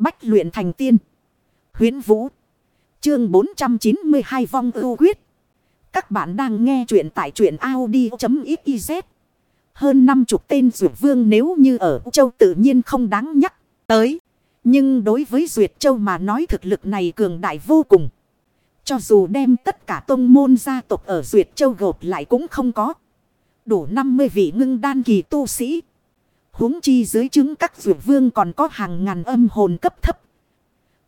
Bách luyện thành tiên. Huyến Vũ. Chương 492 vong ưu quyết. Các bạn đang nghe truyện tại truyện Audi.xyz. Hơn năm chục tên duyệt vương nếu như ở châu tự nhiên không đáng nhắc tới. Nhưng đối với Duyệt Châu mà nói thực lực này cường đại vô cùng. Cho dù đem tất cả tông môn gia tộc ở Duyệt Châu gộp lại cũng không có. Đủ 50 vị ngưng đan kỳ tu sĩ huống chi dưới chứng các dược vương còn có hàng ngàn âm hồn cấp thấp.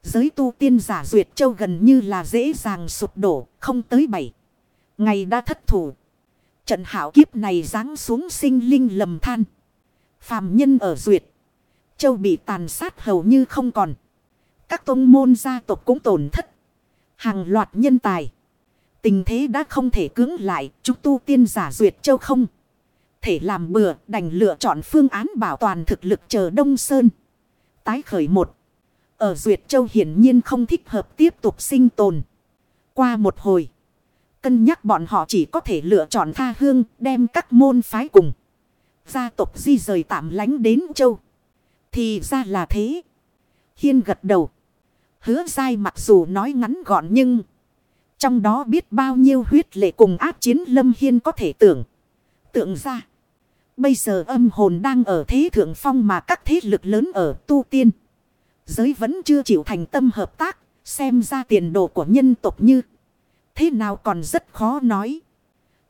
Giới tu tiên giả Duyệt Châu gần như là dễ dàng sụp đổ, không tới bảy. Ngày đã thất thủ. Trận hảo kiếp này giáng xuống sinh linh lầm than. Phàm nhân ở Duyệt. Châu bị tàn sát hầu như không còn. Các tông môn gia tộc cũng tổn thất. Hàng loạt nhân tài. Tình thế đã không thể cưỡng lại. Chúng tu tiên giả Duyệt Châu không. Thể làm bừa, đành lựa chọn phương án bảo toàn thực lực chờ Đông Sơn. Tái khởi một. Ở Duyệt Châu hiển nhiên không thích hợp tiếp tục sinh tồn. Qua một hồi. Cân nhắc bọn họ chỉ có thể lựa chọn tha hương, đem các môn phái cùng. Gia tộc di rời tạm lánh đến Châu. Thì ra là thế. Hiên gật đầu. Hứa dai mặc dù nói ngắn gọn nhưng. Trong đó biết bao nhiêu huyết lệ cùng áp chiến lâm hiên có thể tưởng. Tượng ra. Bây giờ âm hồn đang ở thế thượng phong mà các thế lực lớn ở tu tiên. Giới vẫn chưa chịu thành tâm hợp tác. Xem ra tiền đồ của nhân tộc như. Thế nào còn rất khó nói.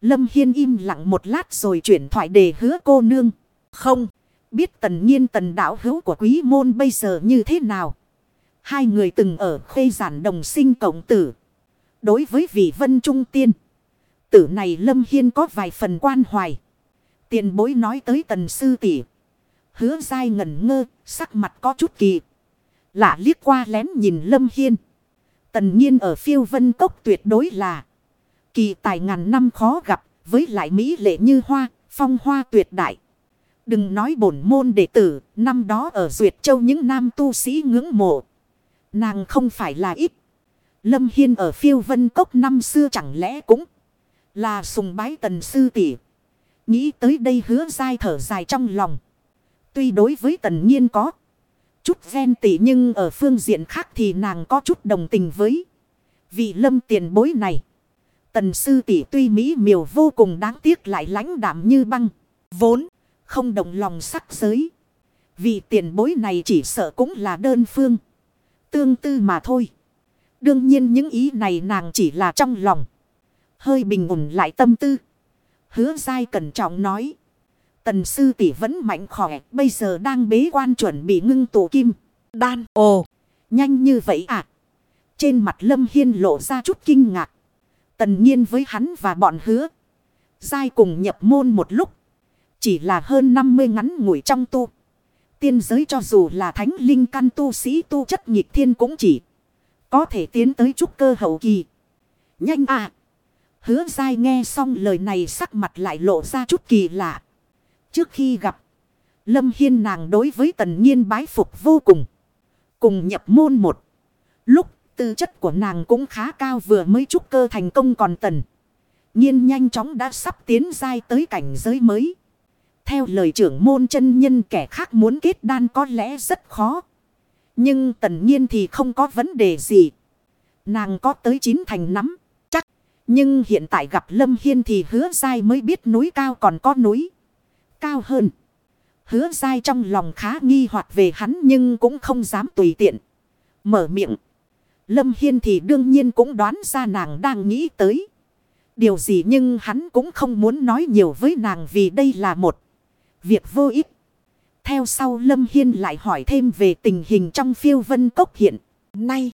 Lâm Hiên im lặng một lát rồi chuyển thoại đề hứa cô nương. Không. Biết tần nhiên tần đạo hữu của quý môn bây giờ như thế nào. Hai người từng ở khuê giản đồng sinh cộng tử. Đối với vị vân trung tiên. Tử này Lâm Hiên có vài phần quan hoài. Tiền bối nói tới tần sư tỷ Hứa dai ngẩn ngơ, sắc mặt có chút kỳ. Lạ liếc qua lén nhìn Lâm Hiên. Tần nhiên ở phiêu vân cốc tuyệt đối là. Kỳ tài ngàn năm khó gặp, với lại mỹ lệ như hoa, phong hoa tuyệt đại. Đừng nói bổn môn đệ tử, năm đó ở Duyệt Châu những nam tu sĩ ngưỡng mộ. Nàng không phải là ít. Lâm Hiên ở phiêu vân cốc năm xưa chẳng lẽ cũng là sùng bái tần sư tỷ. Nghĩ tới đây hứa dai thở dài trong lòng. Tuy đối với tần nhiên có chút ghen tỉ nhưng ở phương diện khác thì nàng có chút đồng tình với vị lâm tiền bối này. Tần sư tỷ tuy mỹ miều vô cùng đáng tiếc lại lãnh đạm như băng. Vốn không động lòng sắc giới. Vì tiền bối này chỉ sợ cũng là đơn phương. Tương tư mà thôi. Đương nhiên những ý này nàng chỉ là trong lòng. Hơi bình ổn lại tâm tư. Hứa dai cẩn trọng nói. Tần sư tỷ vẫn mạnh khỏe. Bây giờ đang bế quan chuẩn bị ngưng tụ kim. Đan. Ồ. Nhanh như vậy à. Trên mặt Lâm Hiên lộ ra chút kinh ngạc. Tần nhiên với hắn và bọn hứa. Giai cùng nhập môn một lúc. Chỉ là hơn 50 ngắn ngủi trong tu. Tiên giới cho dù là thánh linh căn tu sĩ tu chất nhịp thiên cũng chỉ. Có thể tiến tới trúc cơ hậu kỳ. Nhanh à. Hứa dai nghe xong lời này sắc mặt lại lộ ra chút kỳ lạ. Trước khi gặp. Lâm Hiên nàng đối với tần nhiên bái phục vô cùng. Cùng nhập môn một. Lúc, tư chất của nàng cũng khá cao vừa mới trúc cơ thành công còn tần. Nhiên nhanh chóng đã sắp tiến dai tới cảnh giới mới. Theo lời trưởng môn chân nhân kẻ khác muốn kết đan có lẽ rất khó. Nhưng tần nhiên thì không có vấn đề gì. Nàng có tới chín thành nắm. Nhưng hiện tại gặp Lâm Hiên thì hứa dai mới biết núi cao còn có núi. Cao hơn. Hứa dai trong lòng khá nghi hoặc về hắn nhưng cũng không dám tùy tiện. Mở miệng. Lâm Hiên thì đương nhiên cũng đoán ra nàng đang nghĩ tới. Điều gì nhưng hắn cũng không muốn nói nhiều với nàng vì đây là một việc vô ích. Theo sau Lâm Hiên lại hỏi thêm về tình hình trong phiêu vân cốc hiện. Nay,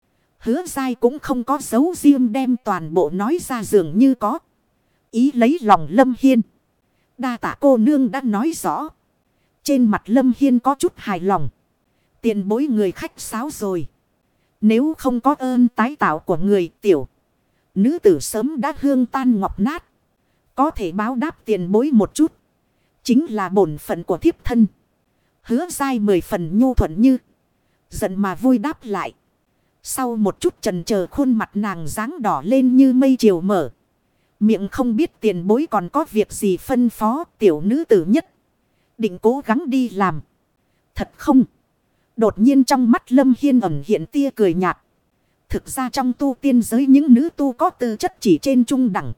hứa dai cũng không có dấu riêng đem toàn bộ nói ra dường như có. Ý lấy lòng Lâm Hiên. Đa tạ cô nương đã nói rõ. Trên mặt Lâm Hiên có chút hài lòng. Tiền bối người khách sáo rồi. Nếu không có ơn tái tạo của người tiểu. Nữ tử sớm đã hương tan ngọc nát. Có thể báo đáp tiền bối một chút. Chính là bổn phận của thiếp thân. Hứa dai mười phần nhu thuận như. Giận mà vui đáp lại. Sau một chút trần chờ khuôn mặt nàng dáng đỏ lên như mây chiều mở. Miệng không biết tiền bối còn có việc gì phân phó tiểu nữ tử nhất. Định cố gắng đi làm. Thật không? Đột nhiên trong mắt Lâm Hiên ẩn hiện tia cười nhạt. Thực ra trong tu tiên giới những nữ tu có tư chất chỉ trên trung đẳng.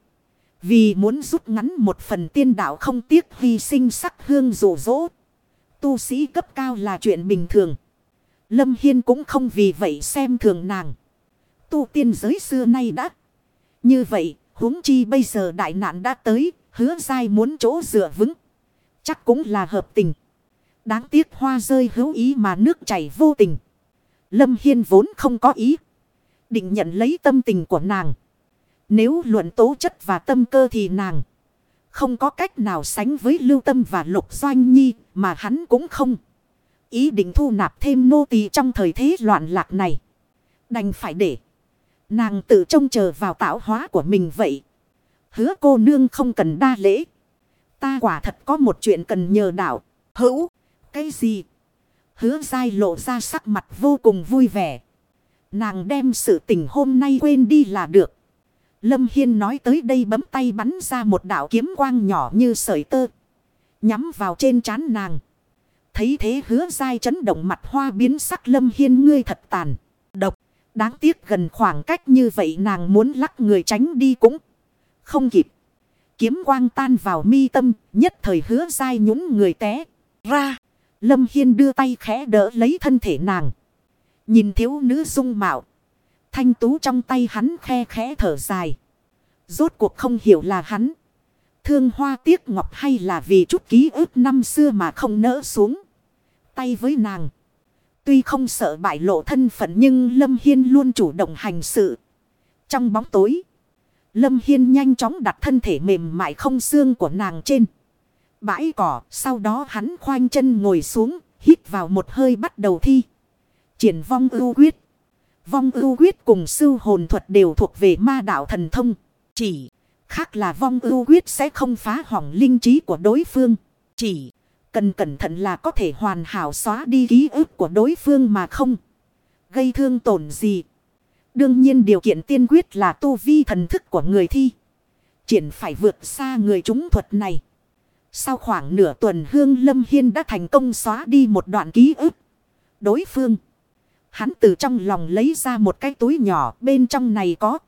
Vì muốn rút ngắn một phần tiên đạo không tiếc hy sinh sắc hương rủ rỗ. Tu sĩ cấp cao là chuyện bình thường. Lâm Hiên cũng không vì vậy xem thường nàng. Tu tiên giới xưa nay đã. Như vậy, huống chi bây giờ đại nạn đã tới, hứa dai muốn chỗ dựa vững. Chắc cũng là hợp tình. Đáng tiếc hoa rơi hữu ý mà nước chảy vô tình. Lâm Hiên vốn không có ý. Định nhận lấy tâm tình của nàng. Nếu luận tố chất và tâm cơ thì nàng. Không có cách nào sánh với lưu tâm và lục doanh nhi mà hắn cũng không. Ý định thu nạp thêm nô tỳ trong thời thế loạn lạc này. Đành phải để. Nàng tự trông chờ vào tạo hóa của mình vậy. Hứa cô nương không cần đa lễ. Ta quả thật có một chuyện cần nhờ đạo. Hữu. Cái gì? Hứa dai lộ ra sắc mặt vô cùng vui vẻ. Nàng đem sự tình hôm nay quên đi là được. Lâm Hiên nói tới đây bấm tay bắn ra một đạo kiếm quang nhỏ như sợi tơ. Nhắm vào trên trán nàng. Thấy thế hứa dai chấn động mặt hoa biến sắc Lâm Hiên ngươi thật tàn. Độc. Đáng tiếc gần khoảng cách như vậy nàng muốn lắc người tránh đi cũng không kịp. Kiếm quang tan vào mi tâm, nhất thời hứa dai nhũng người té ra. Lâm Hiên đưa tay khẽ đỡ lấy thân thể nàng. Nhìn thiếu nữ dung mạo. Thanh tú trong tay hắn khe khẽ thở dài. Rốt cuộc không hiểu là hắn. Thương hoa tiếc ngọc hay là vì chút ký ức năm xưa mà không nỡ xuống. Tay với nàng. Tuy không sợ bại lộ thân phận nhưng Lâm Hiên luôn chủ động hành sự. Trong bóng tối. Lâm Hiên nhanh chóng đặt thân thể mềm mại không xương của nàng trên. Bãi cỏ. Sau đó hắn khoanh chân ngồi xuống. Hít vào một hơi bắt đầu thi. Triển vong ưu quyết. Vong ưu quyết cùng sư hồn thuật đều thuộc về ma đạo thần thông. Chỉ khác là vong ưu quyết sẽ không phá hỏng linh trí của đối phương. Chỉ cần cẩn thận là có thể hoàn hảo xóa đi ký ức của đối phương mà không gây thương tổn gì. Đương nhiên điều kiện tiên quyết là tu vi thần thức của người thi. Triển phải vượt xa người chúng thuật này. Sau khoảng nửa tuần Hương Lâm Hiên đã thành công xóa đi một đoạn ký ức. Đối phương. Hắn từ trong lòng lấy ra một cái túi nhỏ, bên trong này có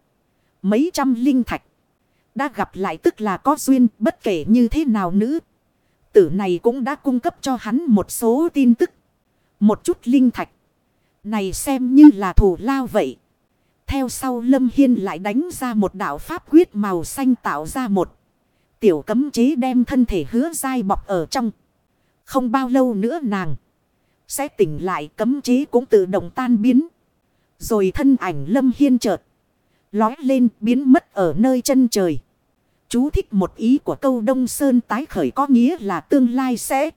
mấy trăm linh thạch. Đã gặp lại tức là có duyên, bất kể như thế nào nữ. Tử này cũng đã cung cấp cho hắn một số tin tức. Một chút linh thạch. Này xem như là thủ lao vậy. Theo sau Lâm Hiên lại đánh ra một đạo pháp quyết màu xanh tạo ra một. Tiểu cấm chế đem thân thể hứa dai bọc ở trong. Không bao lâu nữa nàng. Sẽ tỉnh lại, cấm chế cũng tự động tan biến. Rồi thân ảnh Lâm Hiên chợt. Lói lên biến mất ở nơi chân trời. Chú thích một ý của câu Đông Sơn tái khởi có nghĩa là tương lai sẽ.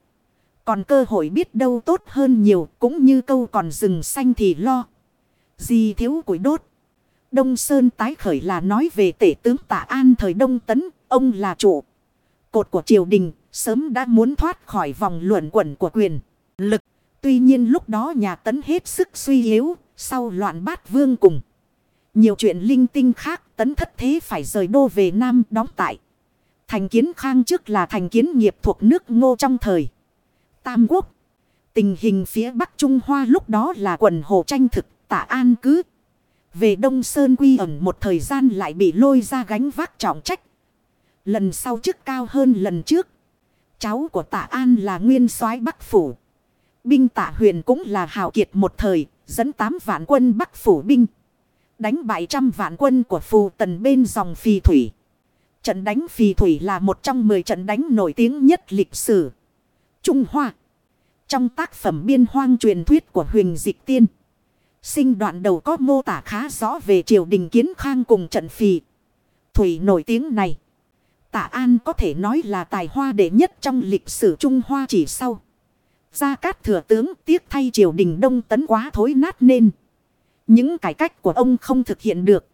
Còn cơ hội biết đâu tốt hơn nhiều, cũng như câu còn rừng xanh thì lo. Gì thiếu củi đốt. Đông Sơn tái khởi là nói về tể tướng tạ an thời Đông Tấn. Ông là chủ. Cột của triều đình, sớm đã muốn thoát khỏi vòng luận quẩn của quyền. Lực. Tuy nhiên lúc đó nhà Tấn hết sức suy yếu. Sau loạn bát vương cùng. Nhiều chuyện linh tinh khác tấn thất thế phải rời đô về Nam đóng tại. Thành kiến khang trước là thành kiến nghiệp thuộc nước ngô trong thời. Tam quốc. Tình hình phía Bắc Trung Hoa lúc đó là quần hồ tranh thực tạ an cứ. Về Đông Sơn quy ẩn một thời gian lại bị lôi ra gánh vác trọng trách. Lần sau chức cao hơn lần trước. Cháu của tạ an là nguyên soái Bắc Phủ. Binh tạ huyền cũng là hào kiệt một thời, dẫn 8 vạn quân Bắc Phủ binh. Đánh bại trăm vạn quân của phù tần bên dòng phì thủy. Trận đánh phì thủy là một trong 10 trận đánh nổi tiếng nhất lịch sử. Trung Hoa. Trong tác phẩm biên hoang truyền thuyết của huyền dịch tiên. Sinh đoạn đầu có mô tả khá rõ về triều đình kiến khang cùng trận phì. Thủy nổi tiếng này. Tạ An có thể nói là tài hoa đệ nhất trong lịch sử Trung Hoa chỉ sau. Gia Cát thừa tướng tiếc thay triều đình đông tấn quá thối nát nên. Những cải cách của ông không thực hiện được.